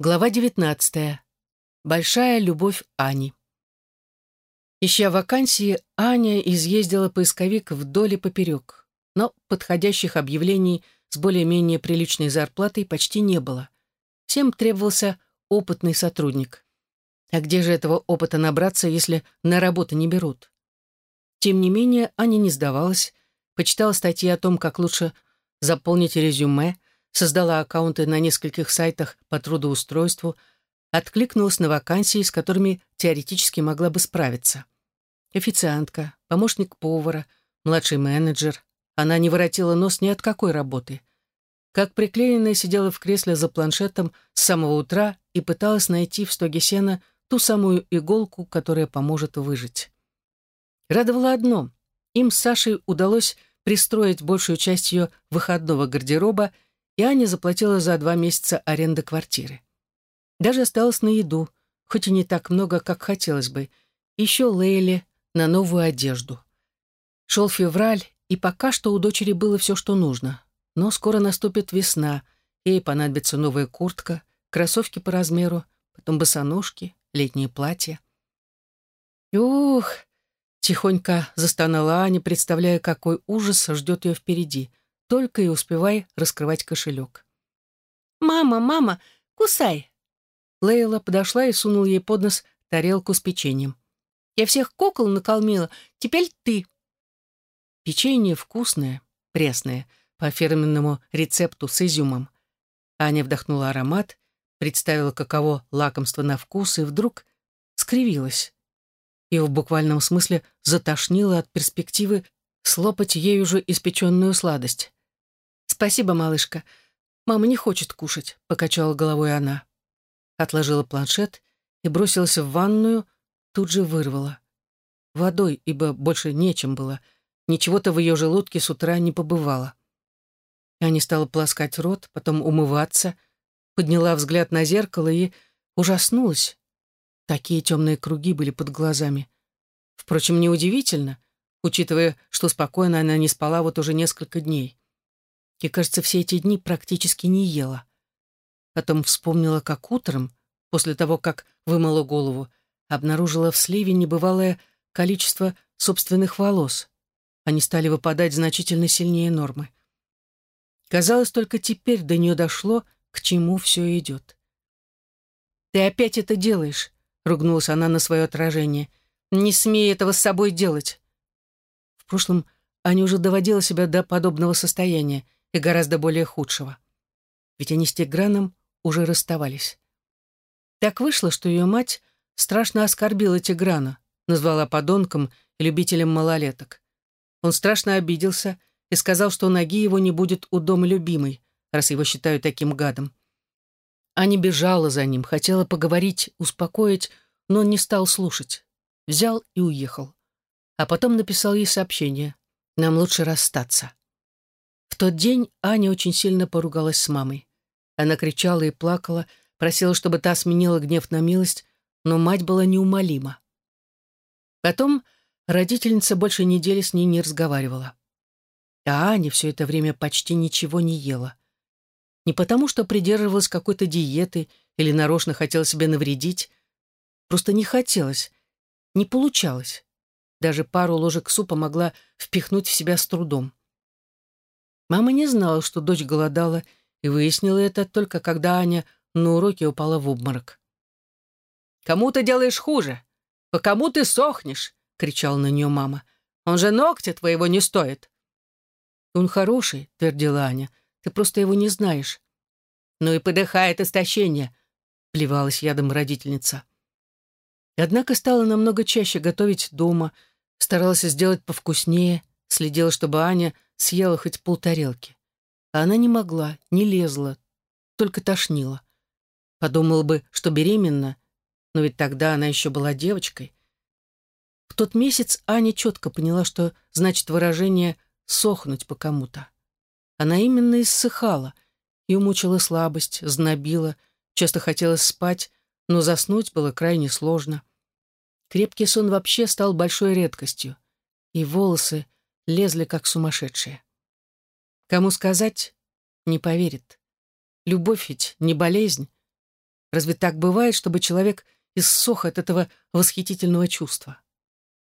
Глава 19. Большая любовь Ани. Ища вакансии, Аня изъездила поисковик вдоль и поперек, но подходящих объявлений с более-менее приличной зарплатой почти не было. Всем требовался опытный сотрудник. А где же этого опыта набраться, если на работу не берут? Тем не менее, Аня не сдавалась, почитала статьи о том, как лучше заполнить резюме, создала аккаунты на нескольких сайтах по трудоустройству, откликнулась на вакансии, с которыми теоретически могла бы справиться. Официантка, помощник повара, младший менеджер. Она не воротила нос ни от какой работы. Как приклеенная сидела в кресле за планшетом с самого утра и пыталась найти в стоге сена ту самую иголку, которая поможет выжить. Радовало одно. Им с Сашей удалось пристроить большую часть ее выходного гардероба и Аня заплатила за два месяца аренды квартиры. Даже осталось на еду, хоть и не так много, как хотелось бы, еще Лейле на новую одежду. Шел февраль, и пока что у дочери было все, что нужно. Но скоро наступит весна, ей понадобится новая куртка, кроссовки по размеру, потом босоножки, летнее платье. «Ух!» — тихонько застонала Аня, представляя, какой ужас ждет ее впереди — только и успевай раскрывать кошелек. «Мама, мама, кусай!» Лейла подошла и сунула ей под нос тарелку с печеньем. «Я всех кукол наколмила, теперь ты!» Печенье вкусное, пресное, по фирменному рецепту с изюмом. Аня вдохнула аромат, представила, каково лакомство на вкус, и вдруг скривилась. И в буквальном смысле затошнила от перспективы слопать ею же испеченную сладость. «Спасибо, малышка. Мама не хочет кушать», — покачала головой она. Отложила планшет и бросилась в ванную, тут же вырвала. Водой, ибо больше нечем было. Ничего-то в ее желудке с утра не побывало. Аня стала полоскать рот, потом умываться, подняла взгляд на зеркало и ужаснулась. Такие темные круги были под глазами. Впрочем, неудивительно, учитывая, что спокойно она не спала вот уже несколько дней и, кажется, все эти дни практически не ела. Потом вспомнила, как утром, после того, как вымыла голову, обнаружила в сливе небывалое количество собственных волос. Они стали выпадать значительно сильнее нормы. Казалось, только теперь до нее дошло, к чему все идет. «Ты опять это делаешь», — ругнулась она на свое отражение. «Не смей этого с собой делать». В прошлом Аня уже доводила себя до подобного состояния, и гораздо более худшего. Ведь они с Тиграном уже расставались. Так вышло, что ее мать страшно оскорбила Тиграна, назвала подонком и любителем малолеток. Он страшно обиделся и сказал, что ноги его не будет у дома любимой, раз его считают таким гадом. Аня бежала за ним, хотела поговорить, успокоить, но он не стал слушать. Взял и уехал. А потом написал ей сообщение. «Нам лучше расстаться». В тот день Аня очень сильно поругалась с мамой. Она кричала и плакала, просила, чтобы та сменила гнев на милость, но мать была неумолима. Потом родительница больше недели с ней не разговаривала. А Аня все это время почти ничего не ела. Не потому, что придерживалась какой-то диеты или нарочно хотела себе навредить. Просто не хотелось, не получалось. Даже пару ложек супа могла впихнуть в себя с трудом. Мама не знала, что дочь голодала, и выяснила это только когда Аня на уроке упала в обморок. «Кому ты делаешь хуже? По кому ты сохнешь?» — кричала на нее мама. «Он же ногтя твоего не стоит». «Он хороший», — твердила Аня. «Ты просто его не знаешь». «Ну и подыхает истощение», — плевалась ядом родительница. Однако стала намного чаще готовить дома, старалась сделать повкуснее, следила, чтобы Аня съела хоть полтарелки. А она не могла, не лезла, только тошнила. Подумала бы, что беременна, но ведь тогда она еще была девочкой. В тот месяц Аня четко поняла, что значит выражение «сохнуть по кому-то». Она именно иссыхала, ее мучила слабость, знобила, часто хотелось спать, но заснуть было крайне сложно. Крепкий сон вообще стал большой редкостью, и волосы лезли как сумасшедшие. Кому сказать, не поверит. Любовь ведь не болезнь. Разве так бывает, чтобы человек иссох от этого восхитительного чувства?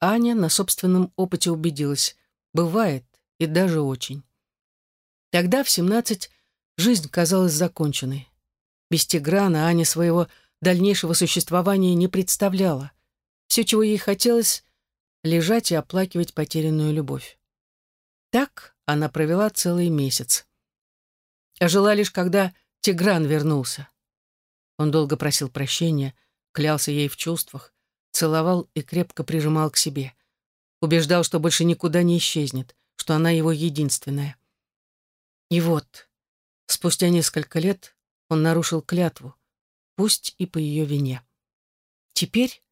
Аня на собственном опыте убедилась. Бывает, и даже очень. Тогда, в семнадцать, жизнь казалась законченной. Без Тиграна Аня своего дальнейшего существования не представляла. Все, чего ей хотелось, лежать и оплакивать потерянную любовь. Так она провела целый месяц. Жила лишь, когда Тигран вернулся. Он долго просил прощения, клялся ей в чувствах, целовал и крепко прижимал к себе. Убеждал, что больше никуда не исчезнет, что она его единственная. И вот, спустя несколько лет он нарушил клятву, пусть и по ее вине. Теперь,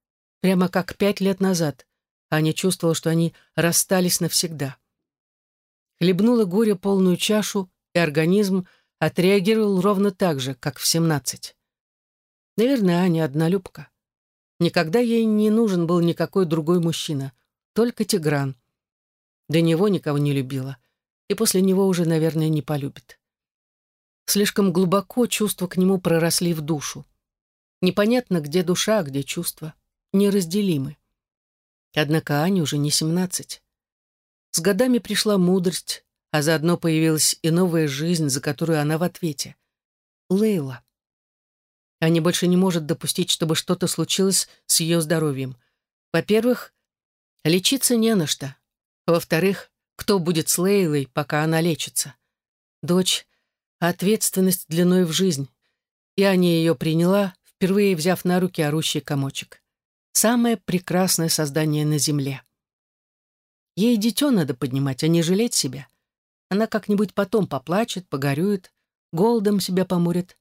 прямо как пять лет назад, Аня чувствовала, что они расстались навсегда. Хлебнула горе полную чашу, и организм отреагировал ровно так же, как в семнадцать. Наверное, Аня однолюбка. Никогда ей не нужен был никакой другой мужчина, только Тигран. До него никого не любила, и после него уже, наверное, не полюбит. Слишком глубоко чувства к нему проросли в душу. Непонятно, где душа, а где чувства. Неразделимы. Однако Ане уже не семнадцать. С годами пришла мудрость, а заодно появилась и новая жизнь, за которую она в ответе. Лейла. Аня больше не может допустить, чтобы что-то случилось с ее здоровьем. Во-первых, лечиться не на что. Во-вторых, кто будет с Лейлой, пока она лечится? Дочь — ответственность длиной в жизнь. И Аня ее приняла, впервые взяв на руки орущий комочек. Самое прекрасное создание на земле. Ей дитё надо поднимать, а не жалеть себя. Она как-нибудь потом поплачет, погорюет, голодом себя помурит.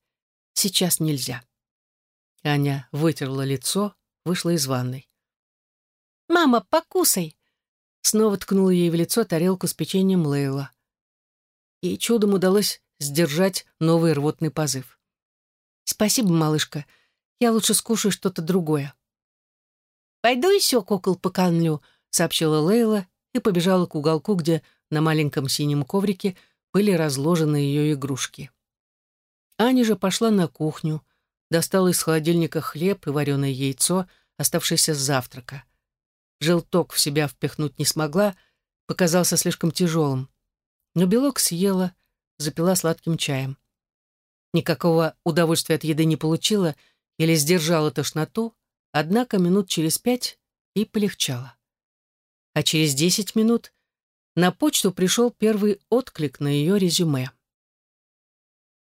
Сейчас нельзя. Аня вытерла лицо, вышла из ванной. «Мама, покусай!» Снова ткнула ей в лицо тарелку с печеньем Лейла. И чудом удалось сдержать новый рвотный позыв. «Спасибо, малышка. Я лучше скушаю что-то другое». «Пойду еще кукол покормлю», — сообщила Лейла и побежала к уголку, где на маленьком синем коврике были разложены ее игрушки. Аня же пошла на кухню, достала из холодильника хлеб и вареное яйцо, оставшееся с завтрака. Желток в себя впихнуть не смогла, показался слишком тяжелым. Но белок съела, запила сладким чаем. Никакого удовольствия от еды не получила или сдержала тошноту, однако минут через пять и полегчало. А через десять минут на почту пришел первый отклик на ее резюме.